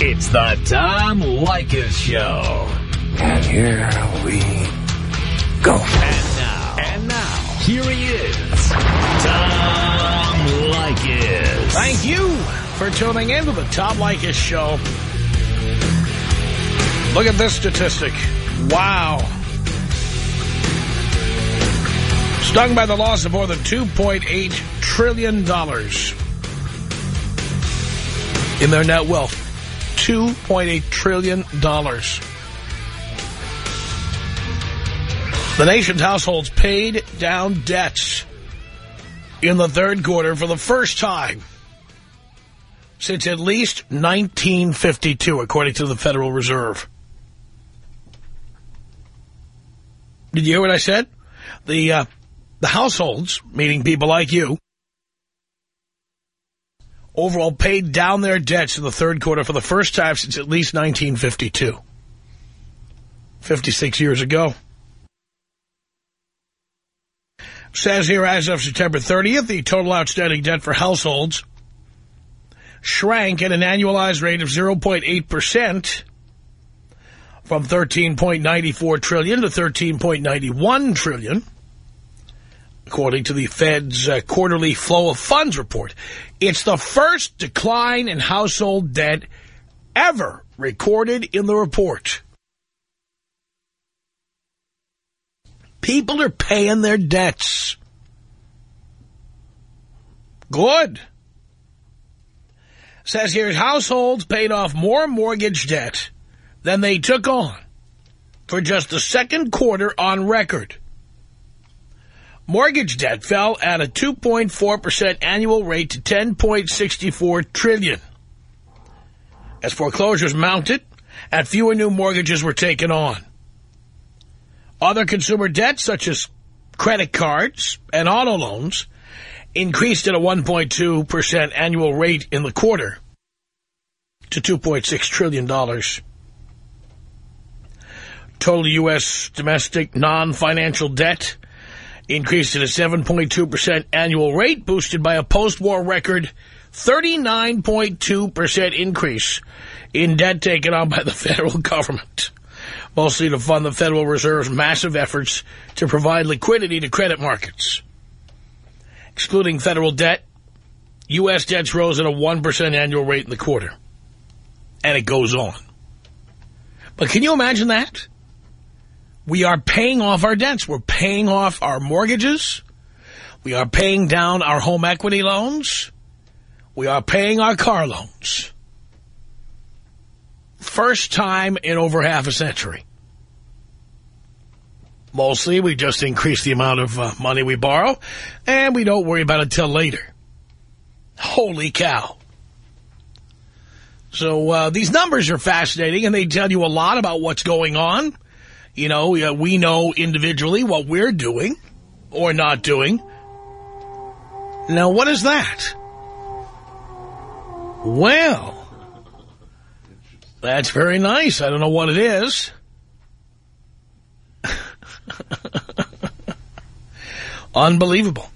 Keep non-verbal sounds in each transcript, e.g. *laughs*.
It's the Tom Leykis Show. And here we go. And now. And now. Here he is. Tom Leykis. Thank you for tuning in to the Tom Leykis Show. Look at this statistic. Wow. Stung by the loss of more than $2.8 trillion in their net wealth. $2.8 trillion. The nation's households paid down debts in the third quarter for the first time since at least 1952, according to the Federal Reserve. Did you hear what I said? The, uh, the households, meaning people like you, overall paid down their debts in the third quarter for the first time since at least 1952. 56 years ago. Says here, as of September 30th, the total outstanding debt for households shrank at an annualized rate of 0.8% from 13.94 trillion to 13.91 trillion, according to the Fed's uh, quarterly flow of funds report. It's the first decline in household debt ever recorded in the report. People are paying their debts. Good. Says here, households paid off more mortgage debt than they took on for just the second quarter on record. Mortgage debt fell at a 2.4% annual rate to 10.64 trillion. As foreclosures mounted and fewer new mortgages were taken on. Other consumer debts, such as credit cards and auto loans, increased at a 1.2% annual rate in the quarter to $2.6 trillion. Total U.S. domestic non-financial debt increased at a 7.2% annual rate, boosted by a post-war record 39.2% increase in debt taken on by the *laughs* federal government mostly to fund the Federal Reserve's massive efforts to provide liquidity to credit markets. Excluding federal debt, U.S. debts rose at a 1% annual rate in the quarter. And it goes on. But can you imagine that? We are paying off our debts. We're paying off our mortgages. We are paying down our home equity loans. We are paying our car loans. First time in over half a century. Mostly, we just increase the amount of uh, money we borrow, and we don't worry about it till later. Holy cow. So uh, these numbers are fascinating, and they tell you a lot about what's going on. You know, we know individually what we're doing or not doing. Now, what is that? Well, that's very nice. I don't know what it is. *laughs* Unbelievable.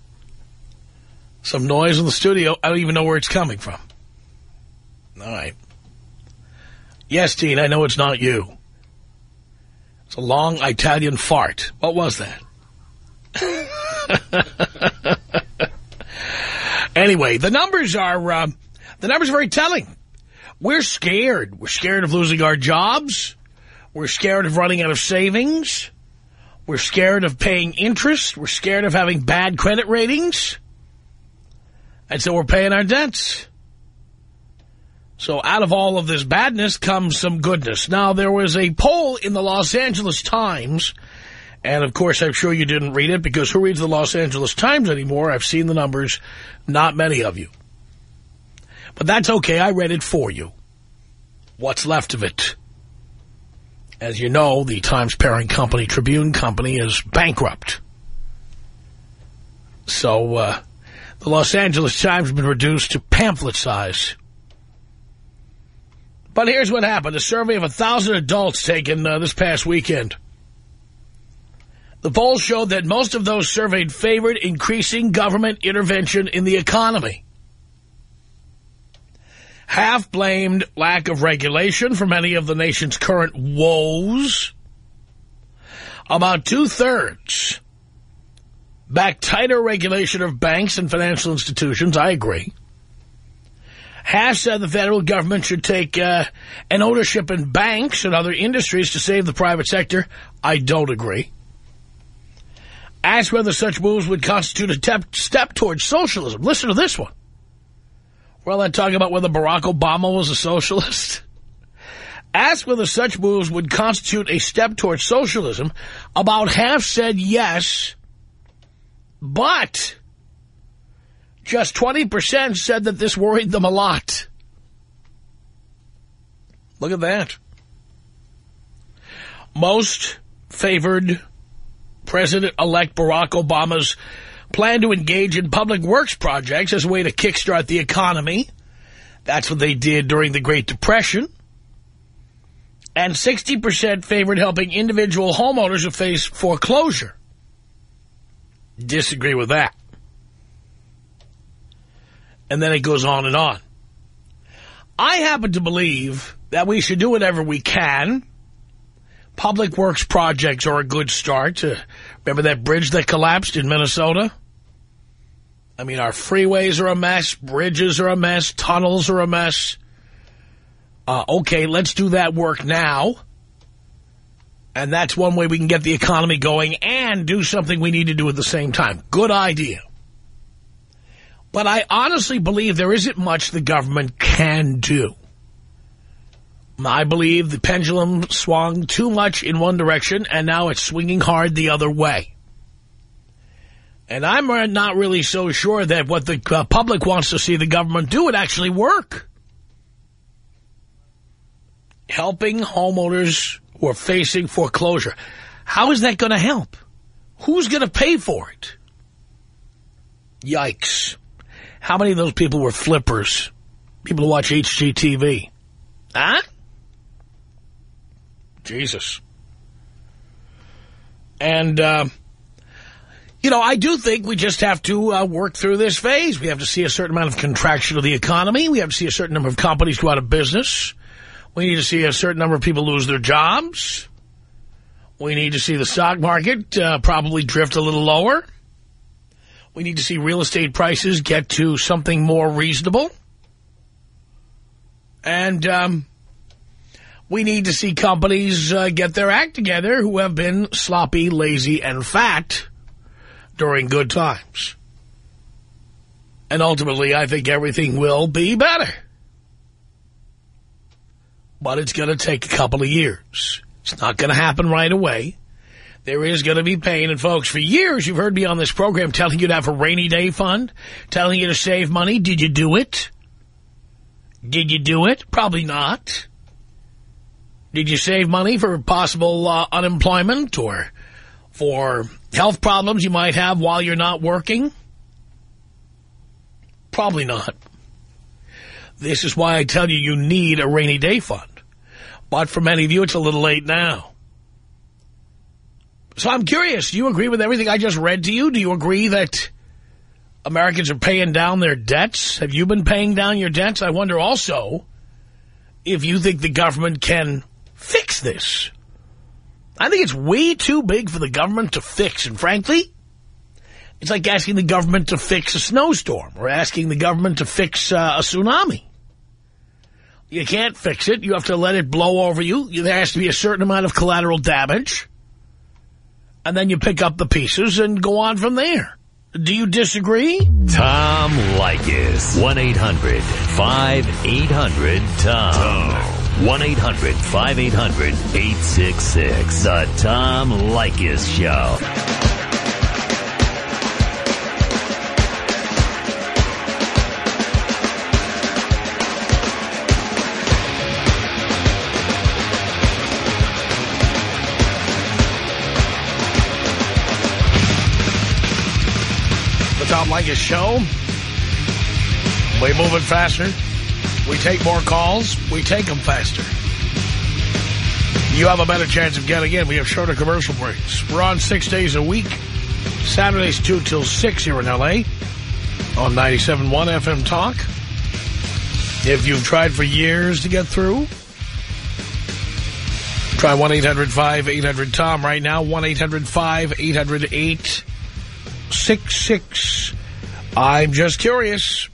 Some noise in the studio. I don't even know where it's coming from. All right. Yes, Dean, I know it's not you. It's a long Italian fart. What was that? *laughs* anyway, the numbers are, uh, the numbers are very telling. We're scared. We're scared of losing our jobs. We're scared of running out of savings. We're scared of paying interest. We're scared of having bad credit ratings. And so we're paying our debts. So out of all of this badness comes some goodness. Now, there was a poll in the Los Angeles Times, and of course I'm sure you didn't read it because who reads the Los Angeles Times anymore? I've seen the numbers, not many of you. But that's okay, I read it for you. What's left of it? As you know, the Times parent company, Tribune Company, is bankrupt. So uh, the Los Angeles Times has been reduced to pamphlet size. But here's what happened. A survey of 1,000 adults taken uh, this past weekend. The polls showed that most of those surveyed favored increasing government intervention in the economy. Half blamed lack of regulation for many of the nation's current woes. About two-thirds back tighter regulation of banks and financial institutions. I agree. Half said the federal government should take uh, an ownership in banks and other industries to save the private sector. I don't agree. Asked whether such moves would constitute a step towards socialism. Listen to this one. Well, they're talking about whether Barack Obama was a socialist. *laughs* Asked whether such moves would constitute a step towards socialism, about half said yes, but just 20% said that this worried them a lot. Look at that. Most favored President-elect Barack Obama's plan to engage in public works projects as a way to kickstart the economy. That's what they did during the Great Depression. And 60% favored helping individual homeowners who face foreclosure. Disagree with that. And then it goes on and on. I happen to believe that we should do whatever we can. Public works projects are a good start. Uh, remember that bridge that collapsed in Minnesota? I mean, our freeways are a mess, bridges are a mess, tunnels are a mess. Uh, okay, let's do that work now. And that's one way we can get the economy going and do something we need to do at the same time. Good idea. But I honestly believe there isn't much the government can do. I believe the pendulum swung too much in one direction, and now it's swinging hard the other way. And I'm not really so sure that what the uh, public wants to see the government do would actually work. Helping homeowners who are facing foreclosure. How is that going to help? Who's going to pay for it? Yikes. How many of those people were flippers? People who watch HGTV. Huh? Jesus. And, uh, you know, I do think we just have to uh, work through this phase. We have to see a certain amount of contraction of the economy. We have to see a certain number of companies go out of business. We need to see a certain number of people lose their jobs. We need to see the stock market uh, probably drift a little lower. We need to see real estate prices get to something more reasonable. And um, we need to see companies uh, get their act together who have been sloppy, lazy, and fat during good times. And ultimately, I think everything will be better. But it's going to take a couple of years. It's not going to happen right away. There is going to be pain. And, folks, for years you've heard me on this program telling you to have a rainy day fund, telling you to save money. Did you do it? Did you do it? Probably not. Did you save money for possible uh, unemployment or for health problems you might have while you're not working? Probably not. This is why I tell you you need a rainy day fund. But for many of you, it's a little late now. So I'm curious, do you agree with everything I just read to you? Do you agree that Americans are paying down their debts? Have you been paying down your debts? I wonder also if you think the government can fix this. I think it's way too big for the government to fix. And frankly, it's like asking the government to fix a snowstorm or asking the government to fix uh, a tsunami. You can't fix it. You have to let it blow over you. There has to be a certain amount of collateral damage and then you pick up the pieces and go on from there. Do you disagree? Tom Leykis. 1-800-5800-TOM. 1-800-5800-866. The Tom Leykis Show. Tom a show. We move it faster. We take more calls. We take them faster. You have a better chance of getting in. We have shorter commercial breaks. We're on six days a week. Saturdays 2 till 6 here in L.A. on 97.1 FM Talk. If you've tried for years to get through, try 1-800-5800-TOM right now, 1-800-5800-866. I'm just curious.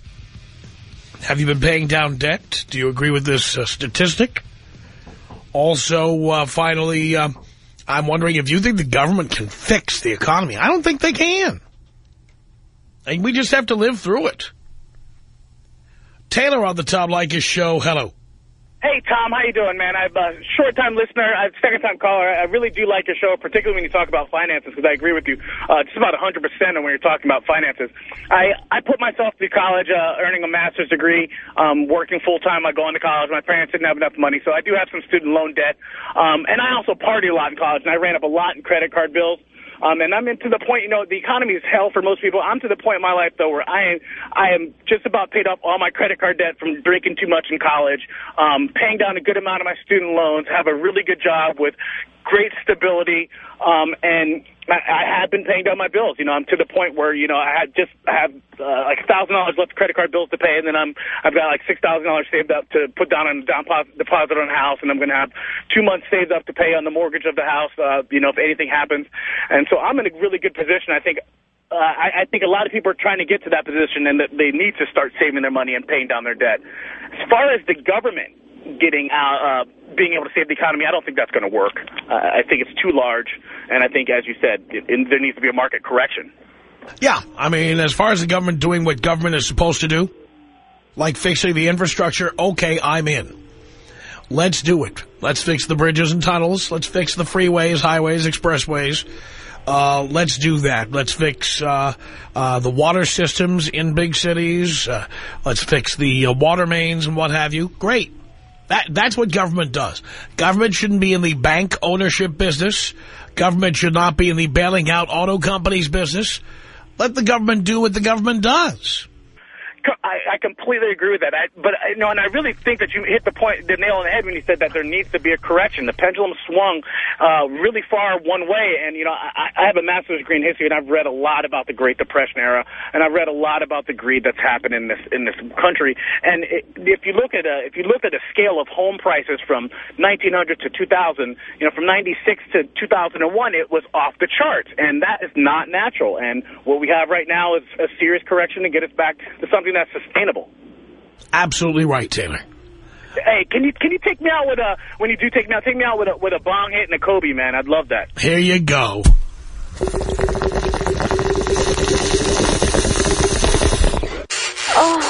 Have you been paying down debt? Do you agree with this uh, statistic? Also, uh, finally, uh, I'm wondering if you think the government can fix the economy. I don't think they can. And we just have to live through it. Taylor on the Tom Leykis show. Hello. Hey, Tom. How you doing, man? I'm a short-time listener. I'm a second-time caller. I really do like your show, particularly when you talk about finances, because I agree with you uh, just about 100% on when you're talking about finances. I, I put myself through college uh, earning a master's degree, um, working full-time. I go into college. My parents didn't have enough money, so I do have some student loan debt. Um, and I also party a lot in college, and I ran up a lot in credit card bills. Um, and I'm into the point, you know, the economy is hell for most people. I'm to the point in my life, though, where I am, I am just about paid off all my credit card debt from drinking too much in college, um, paying down a good amount of my student loans, have a really good job with great stability, um, and I, have been paying down my bills. You know, I'm to the point where, you know, I had just have uh, like $1,000 left credit card bills to pay, and then I'm, I've got like $6,000 saved up to put down on down deposit on a house, and I'm going to have two months saved up to pay on the mortgage of the house, uh, you know, if anything happens. And so I'm in a really good position. I think uh, I, I think a lot of people are trying to get to that position and that they need to start saving their money and paying down their debt. As far as the government getting out, uh, being able to save the economy, I don't think that's going to work. Uh, I think it's too large, and I think, as you said, it, it, there needs to be a market correction. Yeah, I mean, as far as the government doing what government is supposed to do, like fixing the infrastructure, okay, I'm in. Let's do it. Let's fix the bridges and tunnels. Let's fix the freeways, highways, expressways. Uh, let's do that. Let's fix uh, uh, the water systems in big cities. Uh, let's fix the uh, water mains and what have you. Great. That That's what government does. Government shouldn't be in the bank ownership business. Government should not be in the bailing out auto companies business. Let the government do what the government does. I, I completely agree with that. I, but you know, and I really think that you hit the point, the nail on the head when you said that there needs to be a correction. The pendulum swung uh, really far one way, and you know, I, I have a master's degree in history, and I've read a lot about the Great Depression era, and I've read a lot about the greed that's happened in this in this country. And it, if you look at a if you look at a scale of home prices from 1900 to 2000, you know, from 96 to 2001, it was off the charts, and that is not natural. And what we have right now is a serious correction to get us back to something that's sustainable. Absolutely right, Taylor. Hey, can you can you take me out with a when you do take me out, take me out with a with a bong hit and a Kobe, man. I'd love that. Here you go. Oh.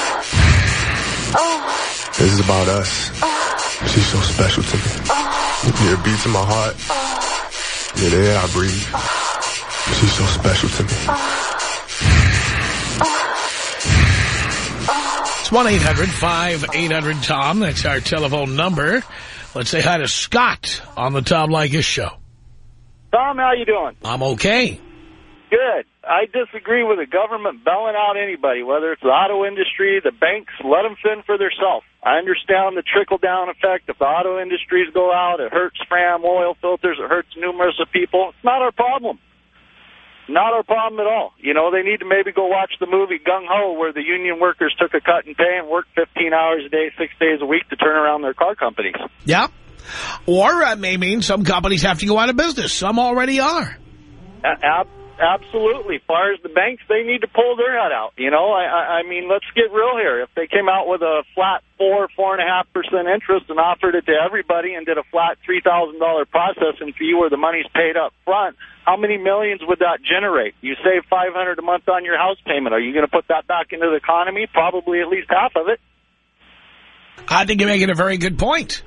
Oh. This is about us. Oh. She's so special to me. Oh. Yeah, it beats in my heart. Oh. Yeah, the air I breathe. She's so special to me. It's 1-800-5800-TOM. That's our telephone number. Let's say hi to Scott on the Tom Leykis show. Tom, how you doing? I'm okay. Good. I disagree with the government bailing out anybody, whether it's the auto industry, the banks, let them fend for themselves. I understand the trickle-down effect. If the auto industries go out, it hurts Fram oil filters, it hurts numerous of people. It's not our problem. Not our problem at all. You know, they need to maybe go watch the movie Gung Ho where the union workers took a cut in pay and worked 15 hours a day, six days a week to turn around their car companies. Yeah. Or it may mean some companies have to go out of business. Some already are. Uh, absolutely. Far as the banks, they need to pull their head out. You know, I, I mean, let's get real here. If they came out with a flat four, four and a half percent interest and offered it to everybody and did a flat three thousand dollar processing fee where the money's paid up front, how many millions would that generate? You save five hundred a month on your house payment. Are you going to put that back into the economy? Probably at least half of it. I think you're making a very good point.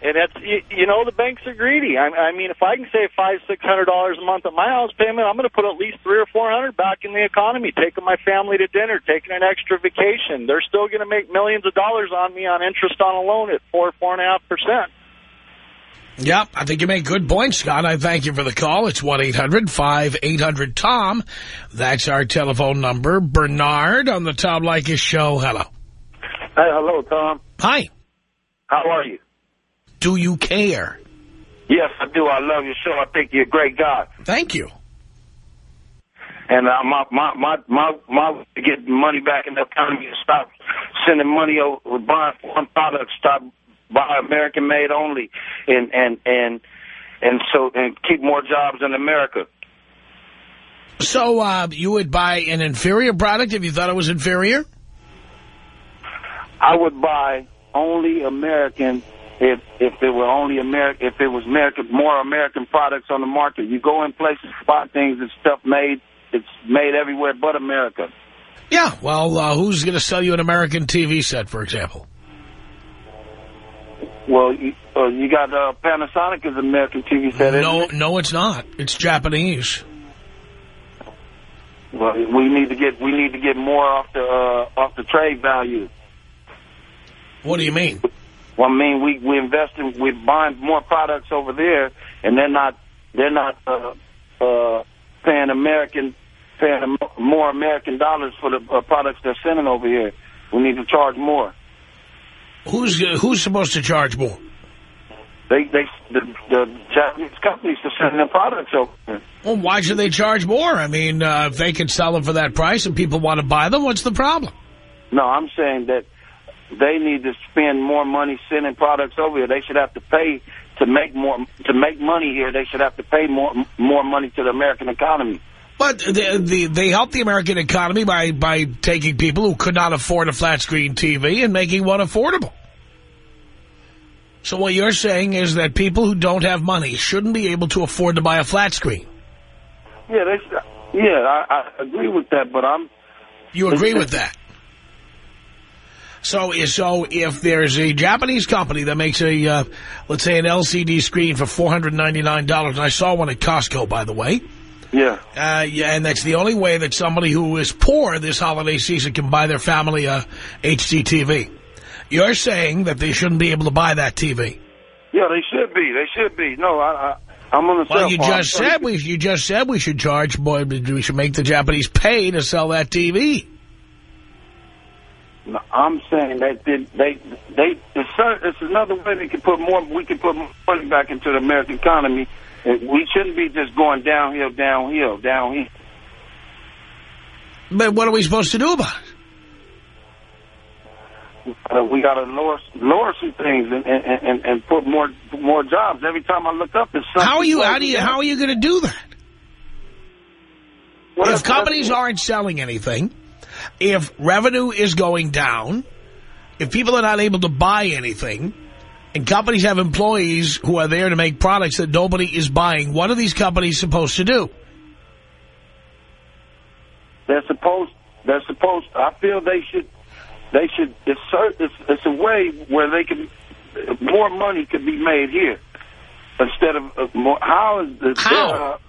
And that's, you, you know, the banks are greedy. I, I mean, if I can save five, six hundred dollars a month on my house payment, I'm going to put at least three or four hundred back in the economy, taking my family to dinner, taking an extra vacation. They're still going to make millions of dollars on me on interest on a loan at four, four and a half percent. Yep, I think you make good points, Scott. I thank you for the call. It's 1-800-5800-TOM. That's our telephone number. Bernard on the Tom Leykis show. Hello. Hey, hello, Tom. Hi. How are you? Do you care? Yes, I do. I love your show. I think you're a great guy. Thank you. and uh, my my my my my get money back in the economy and stop sending money over buying foreign products, stop buy American made only, and and and and so and keep more jobs in America. So uh, you would buy an inferior product if you thought it was inferior? I would buy only American if if it were only American if it was American more American products on the market. You go in places, buy things and stuff made it's made everywhere but America. Yeah, well, uh, who's going to sell you an American TV set, for example? Well, you, uh, you got uh, Panasonic as an American TV set. No, it? no, it's not. It's Japanese. Well, we need to get we need to get more off the uh, off the trade value. What do you mean? Well, I mean, we we invest in we buying more products over there, and they're not they're not uh, uh, paying American paying more American dollars for the uh, products they're sending over here. We need to charge more. Who's uh, who's supposed to charge more? They they the, the Japanese companies are sending their products over. Here. Well, why should they charge more? I mean, uh, if they can sell them for that price and people want to buy them, what's the problem? No, I'm saying that they need to spend more money sending products over here. They should have to pay to make more to make money here. They should have to pay more more money to the American economy. But the, the, they help the American economy by, by taking people who could not afford a flat-screen TV and making one affordable. So what you're saying is that people who don't have money shouldn't be able to afford to buy a flat screen. Yeah, they yeah, I, I agree with that, but I'm You agree with that? So, so if there's a Japanese company that makes a, uh, let's say, an LCD screen for $499, and I saw one at Costco, by the way, yeah. uh, yeah, and that's the only way that somebody who is poor this holiday season can buy their family a HD TV. You're saying that they shouldn't be able to buy that TV. Yeah, they should be. They should be. No, I, I I'm on the Well, you just said we you just said we should charge boy We should make the Japanese pay to sell that TV. No, I'm saying that they they they it's, it's another way they can put more. We can put more money back into the American economy. And we shouldn't be just going downhill, downhill, downhill. But what are we supposed to do about it? Uh, we got to lower lower some things and, and and and put more more jobs. Every time I look up, it's something. How are you? How do you? How are you going to do that? Well, If companies aren't selling anything, if revenue is going down, if people are not able to buy anything, and companies have employees who are there to make products that nobody is buying, what are these companies supposed to do? they're supposed they're supposed I feel they should they should it's it's, it's a way where they can more money could be made here instead of uh, more how is the How?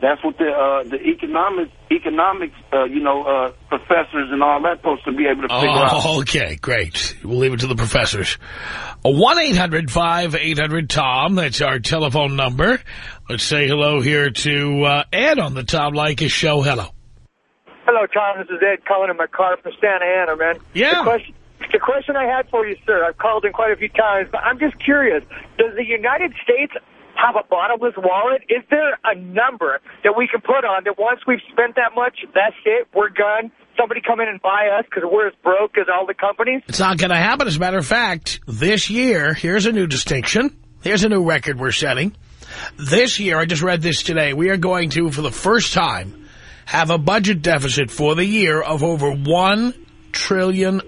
That's what the uh, the economic economics uh, you know uh, professors and all that supposed to be able to figure out. Oh, *laughs* okay, great. We'll leave it to the professors. one eight hundred five eight hundred tom That's our telephone number. Let's say hello here to uh, Ed on the Tom Leykis show. Hello. Hello, Tom. This is Ed calling in my car from Santa Ana, man. Yeah. The question, the question I had for you, sir, I've called in quite a few times, but I'm just curious. Does the United States have a bottomless wallet? Is there a number that we can put on that once we've spent that much, that's it, we're done? Somebody come in and buy us because we're as broke as all the companies? It's not going to happen. As a matter of fact, this year, here's a new distinction. Here's a new record we're setting. This year, I just read this today, we are going to, for the first time, have a budget deficit for the year of over $1 trillion.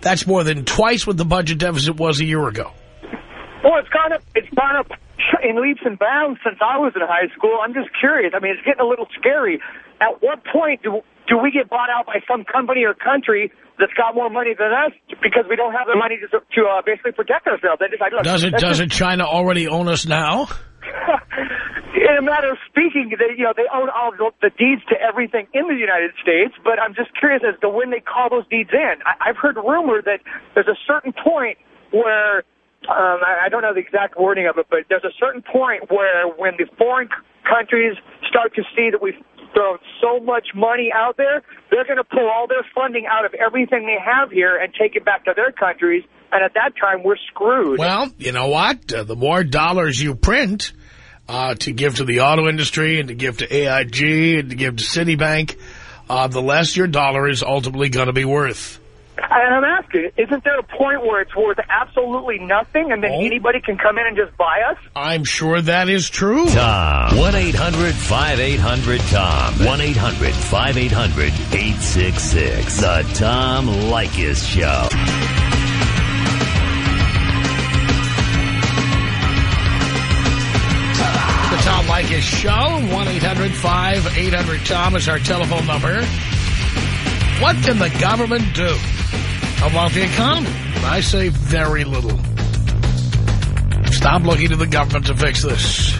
That's more than twice what the budget deficit was a year ago. Well, it's gone up. It's gone up *laughs* in leaps and bounds since I was in high school. I'm just curious. I mean, it's getting a little scary. At what point do do we get bought out by some company or country that's got more money than us because we don't have the money to to uh, basically protect ourselves? They decide, look, Doesn't, doesn't China already own us now? *laughs* in a matter of speaking, they, you know, they own all the deeds to everything in the United States, but I'm just curious as to when they call those deeds in. I, I've heard rumor that there's a certain point where, um, I, don't know the exact wording of it, but there's a certain point where when the foreign countries start to see that we've thrown so much money out there, they're going to pull all their funding out of everything they have here and take it back to their countries, and at that time, we're screwed. Well, you know what? Uh, the more dollars you print, uh, to give to the auto industry and to give to AIG and to give to Citibank, uh, the less your dollar is ultimately going to be worth. And I'm asking, isn't there a point where it's worth absolutely nothing and then Oh. anybody can come in and just buy us? I'm sure that is true. Tom. 1-800-5800-TOM. 1-800-5800-866. The Tom Leykis Show. The Tom Leykis Show, 1-800-5800-TOM is our telephone number. What can the government do about the economy? I say very little. Stop looking to the government to fix this.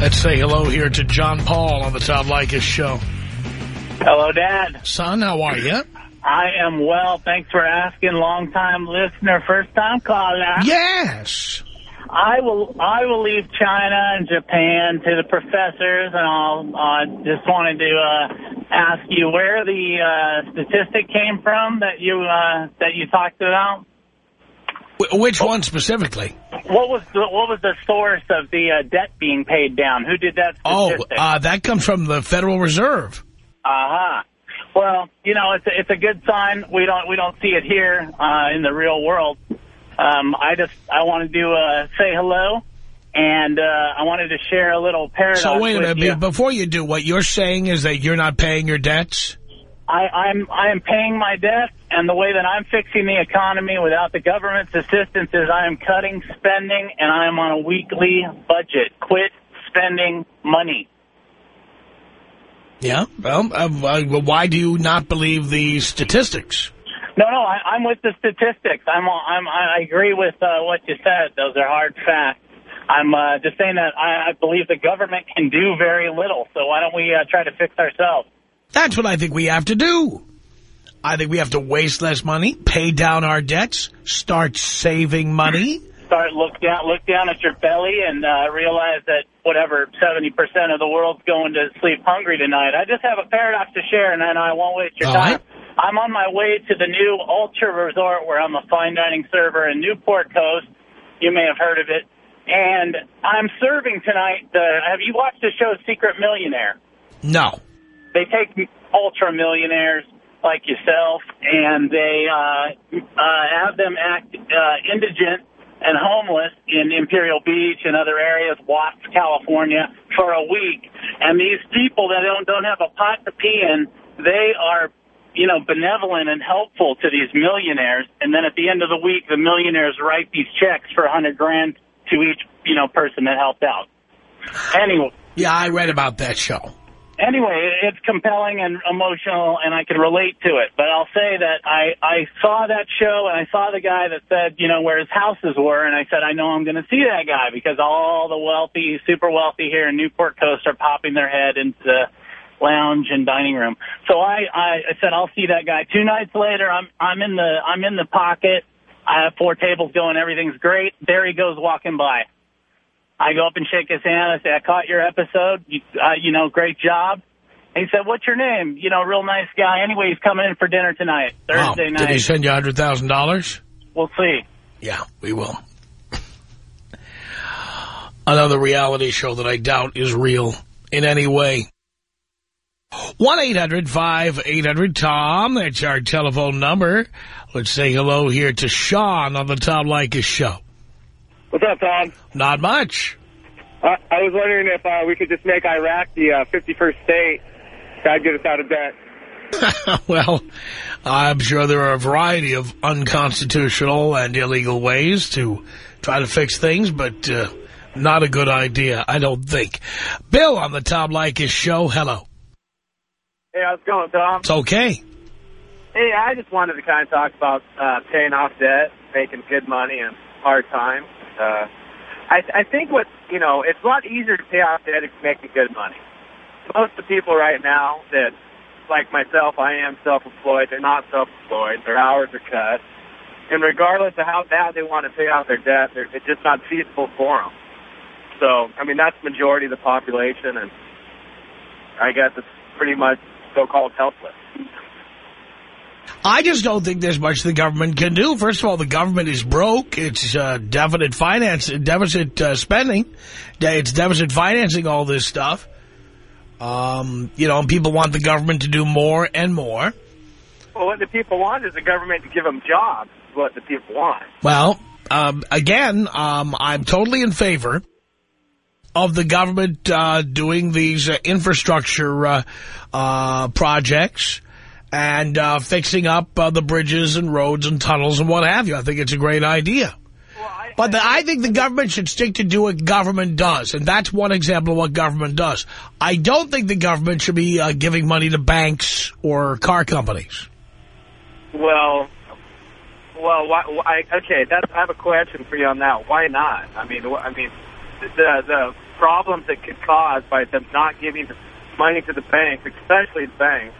Let's say hello here to John Paul on the Tom Leykis Show. Hello, Dad. Son, how are you? I am well. Thanks for asking. Long time listener, first time caller. Yes. I will. I will leave China and Japan to the professors, and I'll uh, just wanted to uh, ask you where the uh, statistic came from that you uh, that you talked about. Which one specifically? What was the, what was the source of the uh, debt being paid down? Who did that Oh, uh, that comes from the Federal Reserve. Aha. Well, you know, it's a, it's a good sign. We don't we don't see it here uh, in the real world. Um, I just I wanted to uh, say hello, and uh, I wanted to share a little paradox. So wait a minute. you. Before you do, what you're saying is that you're not paying your debts? I, I'm I am paying my debt, and the way that I'm fixing the economy without the government's assistance is I am cutting spending, and I am on a weekly budget. Quit spending money. Yeah. Well, uh, why- why do you not believe the statistics? No, no, I, I'm with the statistics. I'm, I'm, I agree with uh, what you said. Those are hard facts. I'm uh, just saying that I, I believe the government can do very little. So why don't we uh, try to fix ourselves? That's what I think we have to do. I think we have to waste less money, pay down our debts, start saving money. Start look down, look down at your belly, and uh, realize that whatever 70% of the world's going to sleep hungry tonight. I just have a paradox to share, and then I won't waste your All time. right. I'm on my way to the new Ultra Resort where I'm a fine dining server in Newport Coast. You may have heard of it. And I'm serving tonight. The, have you watched the show Secret Millionaire? No. They take ultra millionaires like yourself, and they uh, uh, have them act uh, indigent and homeless in Imperial Beach and other areas, Watts, California, for a week. And these people that don't don't have a pot to pee in, they are, you know, benevolent and helpful to these millionaires. And then at the end of the week, the millionaires write these checks for a hundred grand to each, you know, person that helped out. Anyway. Yeah, I read about that show. Anyway, it's compelling and emotional, and I can relate to it. But I'll say that I, I saw that show, and I saw the guy that said, you know, where his houses were, and I said, I know I'm going to see that guy because all the wealthy, super wealthy here in Newport Coast are popping their head into the lounge and dining room. So I, I, I said, I'll see that guy. Two nights later, I'm, I'm in the, I'm in the pocket. I have four tables going. Everything's great. There he goes walking by. I go up and shake his hand. I say, I caught your episode. You, uh, you know, great job. And he said, what's your name? You know, real nice guy. Anyway, he's coming in for dinner tonight, Wow. Thursday Did he night. send you $100,000? We'll see. Yeah, we will. Another reality show that I doubt is real in any way. 1-800-5800-TOM. That's our telephone number. Let's say hello here to Sean on the Tom Leykis show. What's up, Tom? Not much. Uh, I was wondering if uh, we could just make Iraq the uh, 51st state. That'd get us out of debt. *laughs* well, I'm sure there are a variety of unconstitutional and illegal ways to try to fix things, but uh, not a good idea, I don't think. Bill on the Tom Leykis show, hello. Hey, how's it going, Tom? It's okay. Hey, I just wanted to kind of talk about uh, paying off debt, making good money in hard times. Uh, I, I think what, you know, it's a lot easier to pay off debt if you're making good money. Most of the people right now that, like myself, I am self-employed, they're not self-employed, their hours are cut. And regardless of how bad they want to pay off their debt, it's just not feasible for them. So, I mean, that's the majority of the population, and I guess it's pretty much so-called helpless. I just don't think there's much the government can do. First of all, the government is broke. It's uh, deficit finance, deficit uh, spending. It's deficit financing all this stuff. Um, you know, and people want the government to do more and more. Well, what the people want is the government to give them jobs. What the people want. Well, um, again, um, I'm totally in favor of the government uh, doing these uh, infrastructure uh, uh projects and uh, fixing up uh, the bridges and roads and tunnels and what have you. I think it's a great idea. but the, I think the government should stick to do what government does, and that's one example of what government does. I don't think the government should be giving money to banks or car companies. Well, well, why, why, okay, that's, I have a question for you on that. Why not? I mean, I mean, the the problems that could cause by them not giving money to the banks, especially the banks,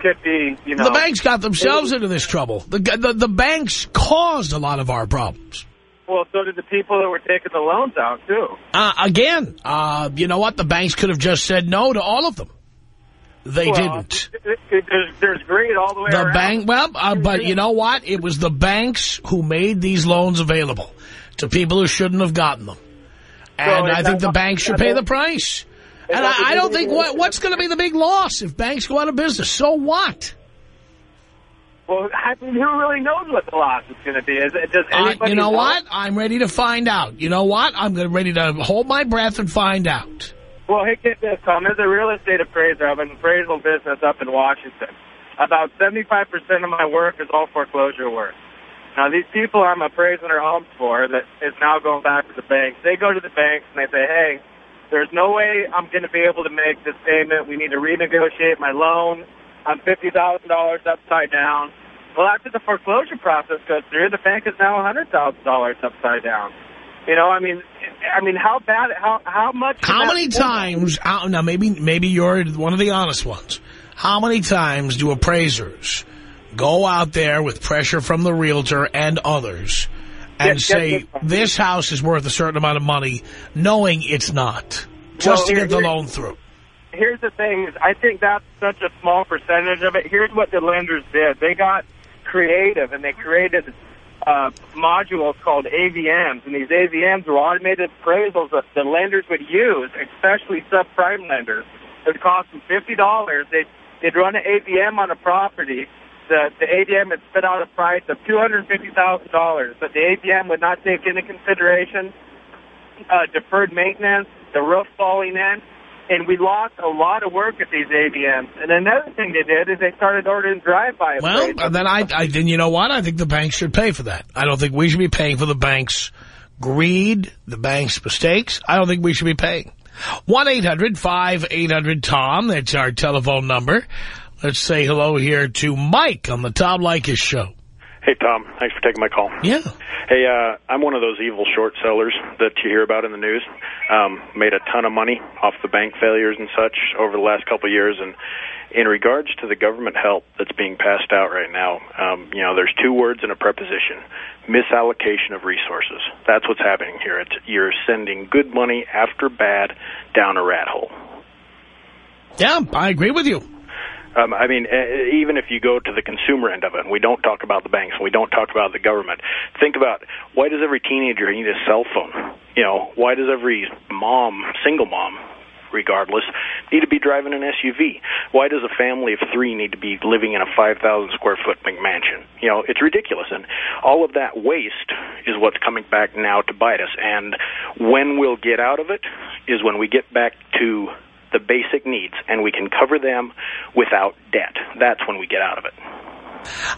could be, you know... The banks got themselves into this trouble. The, the, the banks caused a lot of our problems. Well, so did the people that were taking the loans out, too. Uh, again, uh, you know what? The banks could have just said no to all of them. They well, didn't. There's, there's greed all the way the around. Bank, well, uh, but you know what? It was the banks who made these loans available to people who shouldn't have gotten them. And so I think the banks should pay the price. And I, I don't think what, what's going to be the big loss if banks go out of business. So what? Well, I mean, who really knows what the loss is going to be? Is it, does anybody uh, You know, know what? I'm ready to find out. You know what? I'm ready to hold my breath and find out. Well, hey, get this, Tom. As a real estate appraiser, I have an appraisal business up in Washington. About 75% of my work is all foreclosure work. Now, these people I'm appraising their homes for that is now going back to the banks, they go to the banks and they say, hey, there's no way I'm going to be able to make this payment. We need to renegotiate my loan. I'm $50,000 upside down. Well, after the foreclosure process goes through, the bank is now $100,000 upside down. You know, I mean, I mean, how bad, how how much? How many times? How, now, maybe maybe you're one of the honest ones. How many times do appraisers go out there with pressure from the realtor and others and get, say, get this house is worth a certain amount of money, knowing it's not, just well, to get the loan through. Here's the thing. Is I think that's such a small percentage of it. Here's what the lenders did. They got creative, and they created uh, modules called AVMs, and these AVMs were automated appraisals that the lenders would use, especially subprime lenders. It would cost them $50. They'd, they'd run an AVM on a property, the, the AVM had spit out a price of $250,000, but the AVM would not take into consideration uh, deferred maintenance, the roof falling in, and we lost a lot of work at these AVMs. And another thing they did is they started ordering drive-by. Well, then I, I, then you know what? I think the banks should pay for that. I don't think we should be paying for the bank's greed, the bank's mistakes. I don't think we should be paying. 1-800-5800-TOM. That's our telephone number. Let's say hello here to Mike on the Tom Leykis show. Hey, Tom. Thanks for taking my call. Yeah. Hey, uh, I'm one of those evil short sellers that you hear about in the news. Um, made a ton of money off the bank failures and such over the last couple of years. And in regards to the government help that's being passed out right now, um, you know, there's two words and a preposition. Misallocation of resources. That's what's happening here. It's, you're sending good money after bad down a rat hole. Yeah, I agree with you. Um, I mean, even if you go to the consumer end of it, and we don't talk about the banks, and we don't talk about the government, think about why does every teenager need a cell phone? You know, why does every mom, single mom, regardless, need to be driving an SUV? Why does a family of three need to be living in a 5,000 square foot McMansion? You know, it's ridiculous. And all of that waste is what's coming back now to bite us. And when we'll get out of it is when we get back to the basic needs, and we can cover them without debt. That's when we get out of it.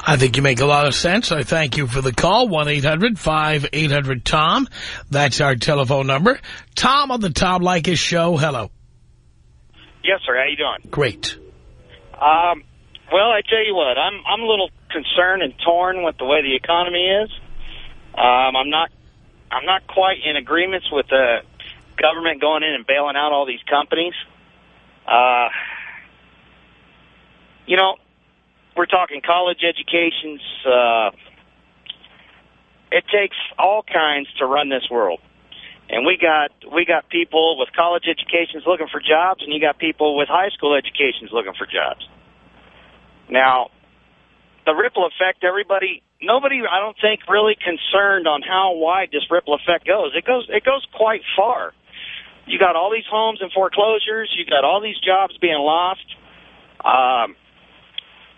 I think you make a lot of sense. I thank you for the call, 1-800-5800-TOM. That's our telephone number. Tom on the Tom Leykis show. Hello. Yes, sir. How you doing? Great. Um, well, I tell you what, I'm I'm a little concerned and torn with the way the economy is. Um, I'm not I'm not quite in agreements with the government going in and bailing out all these companies. Uh, you know, we're talking college educations. Uh, it takes all kinds to run this world. And we got we got people with college educations looking for jobs, and you got people with high school educations looking for jobs. Now, the ripple effect, everybody, nobody, I don't think, really concerned on how wide this ripple effect goes. It goes, it goes quite far. You got all these homes in foreclosures. You got all these jobs being lost. Um,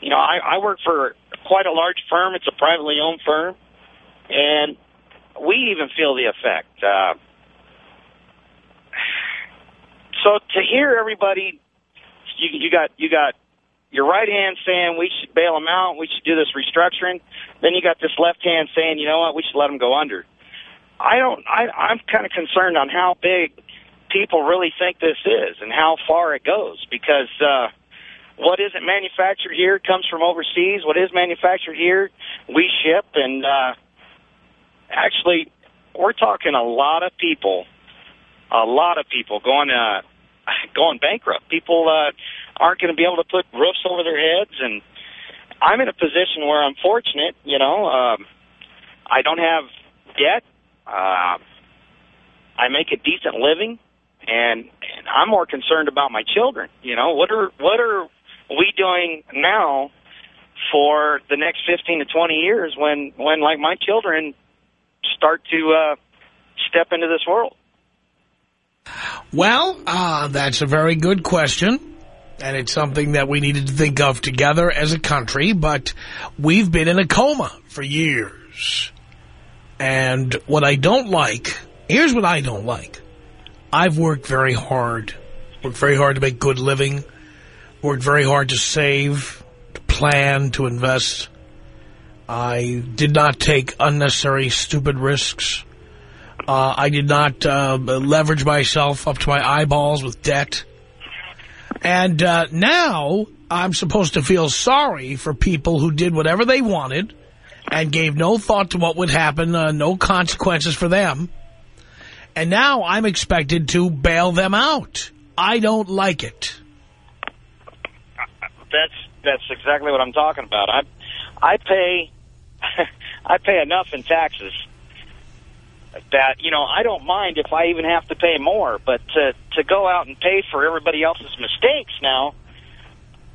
you know, I, I work for quite a large firm. It's a privately owned firm, and we even feel the effect. Uh, so to hear everybody, you, you got you got your right hand saying we should bail them out, we should do this restructuring. Then you got this left hand saying, you know what, we should let them go under. I don't. I, I'm kind of concerned on how big people really think this is and how far it goes because uh, what isn't manufactured here comes from overseas. What is manufactured here, we ship. And uh, actually, we're talking a lot of people, a lot of people going uh, *sighs* going bankrupt. People uh, aren't going to be able to put roofs over their heads. And I'm in a position where I'm fortunate, you know. Um, I don't have debt. Uh, I make a decent living, and, and I'm more concerned about my children. You know, what are what are we doing now for the next 15 to 20 years when when like my children start to uh, step into this world? Well, uh, that's a very good question. And it's something that we needed to think of together as a country. But we've been in a coma for years. And what I don't like, here's what I don't like. I've worked very hard, worked very hard to make good living, worked very hard to save, to plan, to invest. I did not take unnecessary, stupid risks. Uh, I did not uh, leverage myself up to my eyeballs with debt. And uh, now I'm supposed to feel sorry for people who did whatever they wanted and gave no thought to what would happen, uh, no consequences for them. And now I'm expected to bail them out. I don't like it. That's that's exactly what I'm talking about. I I pay *laughs* I pay enough in taxes that you know I don't mind if I even have to pay more, but to to go out and pay for everybody else's mistakes now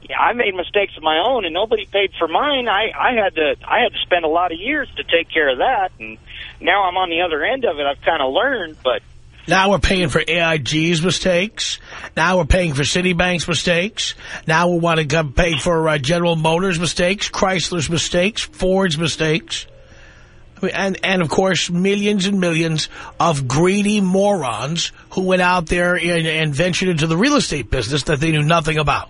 yeah, I made mistakes of my own, and nobody paid for mine. I I had to I had to spend a lot of years to take care of that, and now I'm on the other end of it. I've kind of learned, but now we're paying for AIG's mistakes. Now we're paying for Citibank's mistakes. Now we want to pay for uh, General Motors' mistakes, Chrysler's mistakes, Ford's mistakes. And, and, of course, millions and millions of greedy morons who went out there and, and ventured into the real estate business that they knew nothing about.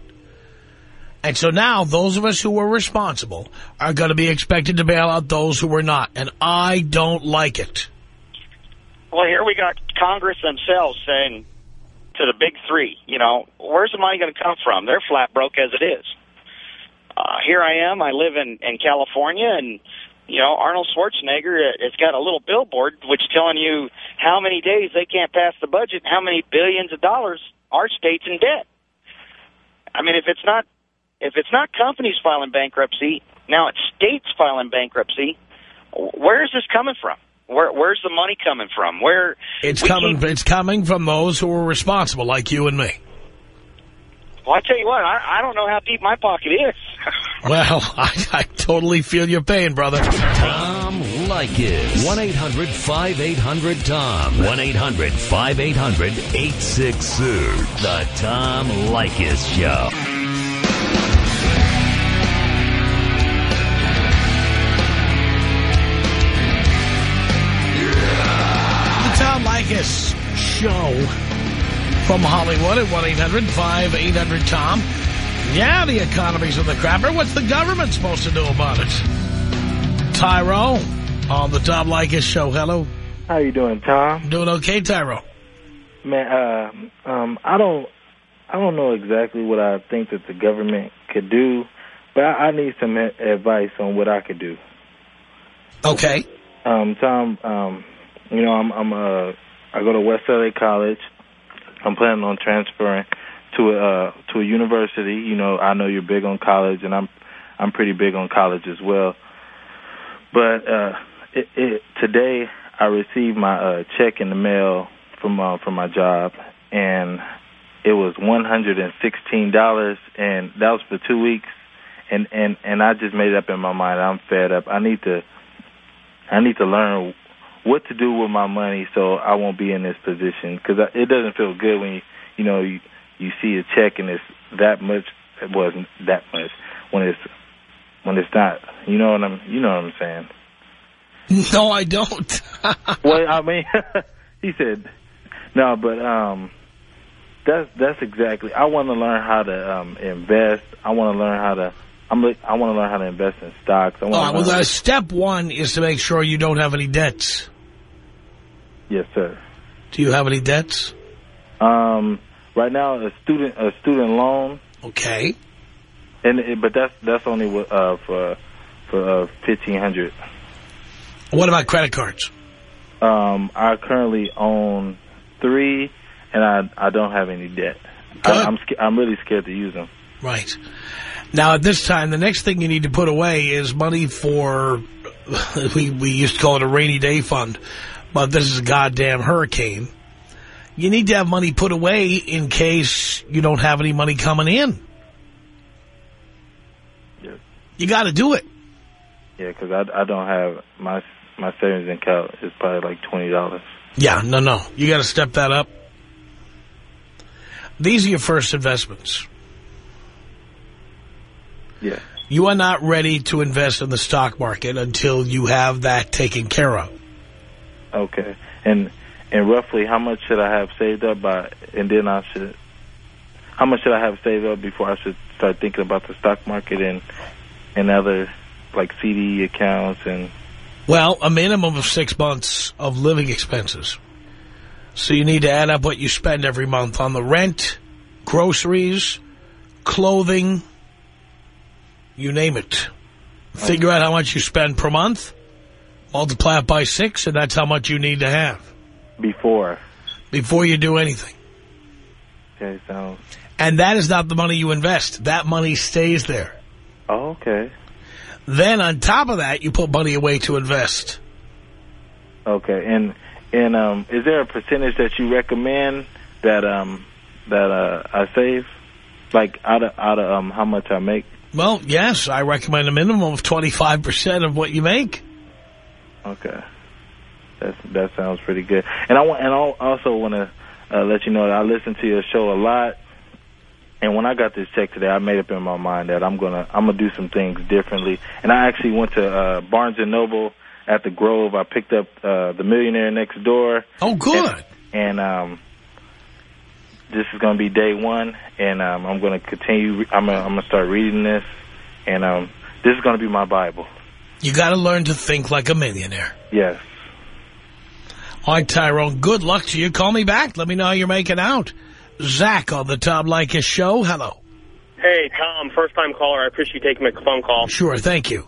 And so now those of us who were responsible are going to be expected to bail out those who were not. And I don't like it. Well, here we got Congress themselves saying to the big three, you know, where's the money going to come from? They're flat broke as it is. Uh, here I am. I live in, in California, and, you know, Arnold Schwarzenegger has got a little billboard which telling you how many days they can't pass the budget, how many billions of dollars our state's in debt. I mean, if it's not if it's not companies filing bankruptcy, now it's states filing bankruptcy. Where is this coming from? Where, where's the money coming from? Where it's coming? Keep... It's coming from those who are responsible, like you and me. Well, I tell you what, I, I don't know how deep my pocket is. *laughs* well, I, I totally feel your pain, brother. Tom Leykis. 1-800-5800-TOM. 1-800-5800-866. The Tom Leykis Show. Show from Hollywood at 1-800-5800-TOM. Yeah, the economy's in the crapper. What's the government supposed to do about it? Tyrone on the Tom Leykis show. Hello. How you doing, Tom? Doing okay, Tyrone. Man, uh, um, I don't, I don't know exactly what I think that the government could do, but I, I need some advice on what I could do. Okay. Um, Tom, um, you know, I'm I'm uh I go to West LA College. I'm planning on transferring to a uh, to a university. You know, I know you're big on college, and I'm I'm pretty big on college as well. But uh, it, it, today I received my uh, check in the mail from uh, from my job, and it was one hundred and sixteen dollars, and that was for two weeks. and and and I just made up in my mind. I'm fed up. I need to I need to learn what to do with my money so I won't be in this position because it doesn't feel good when you you know you you see a check and it's that much. It wasn't that much when it's when it's not. You know what I'm you know what I'm saying. *laughs* No, I don't. *laughs* well, I mean, *laughs* he said no, but um, that's that's exactly. I want to learn how to um invest. I want to learn how to. I'm. I want to learn how to invest in stocks. I want well, step one is to make sure you don't have any debts. Yes, sir. Do you have any debts? Um, right now, a student a student loan. Okay. And it, but that's that's only uh for for uh, fifteen hundred. What about credit cards? Um, I currently own three, and I I don't have any debt. I, I'm I'm really scared to use them. Right. Now, at this time, the next thing you need to put away is money for, *laughs* we, we used to call it a rainy day fund, but this is a goddamn hurricane. You need to have money put away in case you don't have any money coming in. You got to do it. Yeah, because I I don't have my my savings account is probably like twenty dollars. Yeah, no, no. You got to step that up. These are your first investments. Yeah. You are not ready to invest in the stock market until you have that taken care of. Okay. And and roughly how much should I have saved up by and then I should how much should I have saved up before I should start thinking about the stock market and and other like CD accounts and Well, a minimum of six months of living expenses. So you need to add up what you spend every month on the rent, groceries, clothing, you name it. Figure out how much you spend per month, multiply it by six, and that's how much you need to have before before you do anything. Okay, so And that is not the money you invest. That money stays there. Oh, okay. Then on top of that, you put money away to invest. Okay. And and um is there a percentage that you recommend that um that uh I save? Like out of out of um how much I make? Well, yes, I recommend a minimum of 25% of what you make. Okay. That's that sounds pretty good. And I want and I also want to uh, let you know that I listen to your show a lot. And when I got this check today, I made up in my mind that I'm gonna I'm gonna do some things differently. And I actually went to uh, Barnes and Noble at the Grove. I picked up uh, the Millionaire Next Door. Oh, good. And, and um, this is gonna be day one, and um, I'm gonna continue. I'm gonna, I'm gonna start reading this, and um, this is gonna be my Bible. You got to learn to think like a millionaire. Yes. All right, Tyrone, good luck to you. Call me back. Let me know how you're making out. Zach on the Tom Leykis show. Hello. Hey, Tom, first-time caller. I appreciate you taking my phone call. Sure, thank you.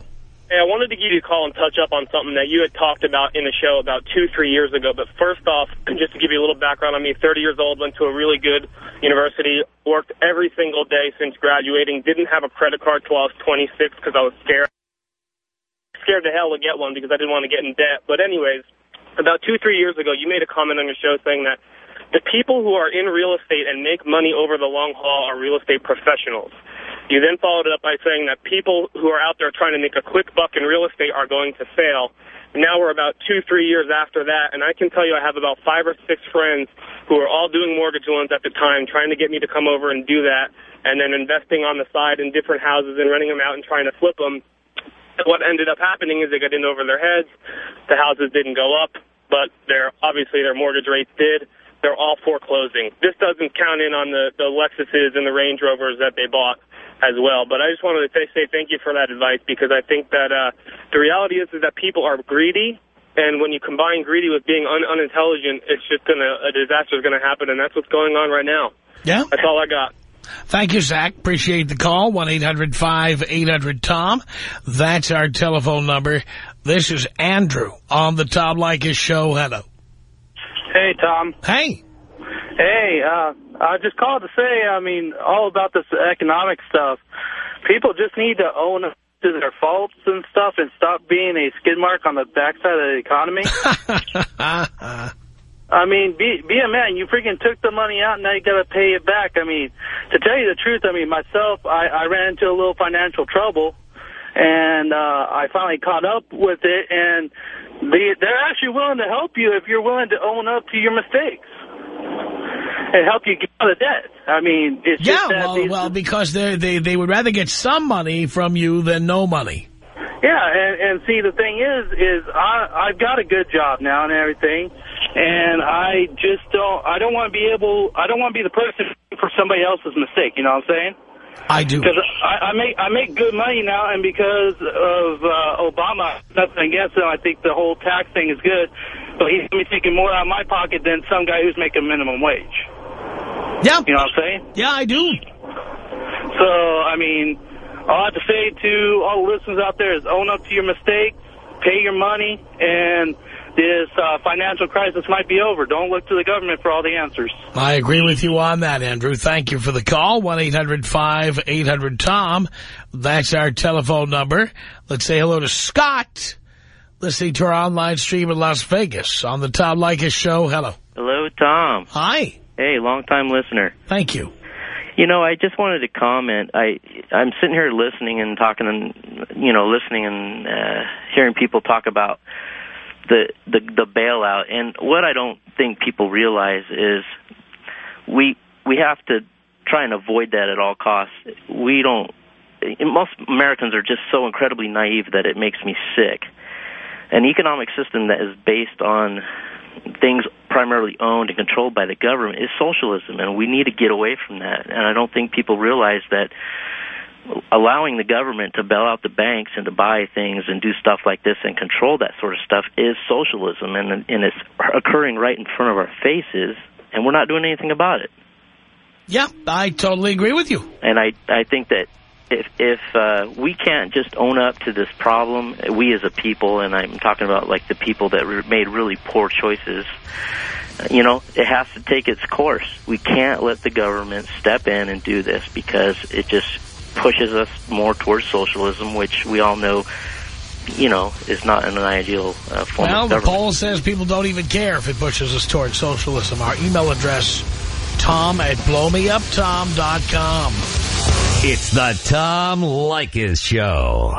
Hey, I wanted to give you a call and touch up on something that you had talked about in the show about two, three years ago. But first off, *clears throat* just to give you a little background on me, 30 years old, went to a really good university, worked every single day since graduating, didn't have a credit card till I was 26 because I was scared. Scared to hell to get one because I didn't want to get in debt. But anyways, about two, three years ago, you made a comment on your show saying that the people who are in real estate and make money over the long haul are real estate professionals. You then followed it up by saying that people who are out there trying to make a quick buck in real estate are going to fail. Now we're about two, three years after that, and I can tell you I have about five or six friends who are all doing mortgage loans at the time, trying to get me to come over and do that, and then investing on the side in different houses and renting them out and trying to flip them. What ended up happening is they got in over their heads. The houses didn't go up, but their obviously their mortgage rates did. They're all foreclosing. This doesn't count in on the, the Lexuses and the Range Rovers that they bought as well. But I just wanted to say thank you for that advice because I think that uh, the reality is, is that people are greedy. And when you combine greedy with being un unintelligent, it's just going to, a disaster is going to happen. And that's what's going on right now. Yeah. That's all I got. Thank you, Zach. Appreciate the call. 1-800-5800-TOM. That's our telephone number. This is Andrew on the Tom Leykis show. Hello. Hey, Tom. Hey. Hey, uh, I just called to say, I mean, all about this economic stuff. People just need to own up to their faults and stuff and stop being a skid mark on the backside of the economy. *laughs* I mean, be, be a man. You freaking took the money out, and now you got to pay it back. I mean, to tell you the truth, I mean, myself, I, I ran into a little financial trouble, and uh, I finally caught up with it, and they, they're actually willing to help you if you're willing to own up to your mistakes and help you get out of debt. I mean, it's Yeah, just that well, well because they they they would rather get some money from you than no money. Yeah, and, and see, the thing is, is I, I've got a good job now and everything, and I just don't, I don't want to be able, I don't want to be the person for somebody else's mistake, you know what I'm saying? I do. Because I, I make I make good money now, and because of uh, Obama, nothing against him. I think the whole tax thing is good, but he's going to be taking more out of my pocket than some guy who's making minimum wage. Yeah. You know what I'm saying? Yeah, I do. So, I mean, all I have to say to all the listeners out there is own up to your mistakes, pay your money, and this uh, financial crisis might be over. Don't look to the government for all the answers. I agree with you on that, Andrew. Thank you for the call. 1-800-5800-TOM. That's our telephone number. Let's say hello to Scott, listening to our online stream in Las Vegas on the Tom Leykis Show. Hello. Hello, Tom. Hi. Hey, long-time listener. Thank you. You know, I just wanted to comment. I I'm sitting here listening and talking and you know listening and uh, hearing people talk about the the the bailout. And what I don't think people realize is we we have to try and avoid that at all costs. We don't. Most Americans are just so incredibly naive that it makes me sick. An economic system that is based on things primarily owned and controlled by the government is socialism, and we need to get away from that. And I don't think people realize that allowing the government to bail out the banks and to buy things and do stuff like this and control that sort of stuff is socialism, and and it's occurring right in front of our faces, and we're not doing anything about it. Yeah, I totally agree with you. And I I think that if if uh, we can't just own up to this problem, we as a people, and I'm talking about like the people that re- made really poor choices, uh, you know, it has to take its course. We can't let the government step in and do this because it just pushes us more towards socialism, which we all know, you know, is not an ideal uh, form Well, of the poll says people don't even care if it pushes us towards socialism. Our email address, tom at blowmeuptom.com. It's the Tom Leykis Show.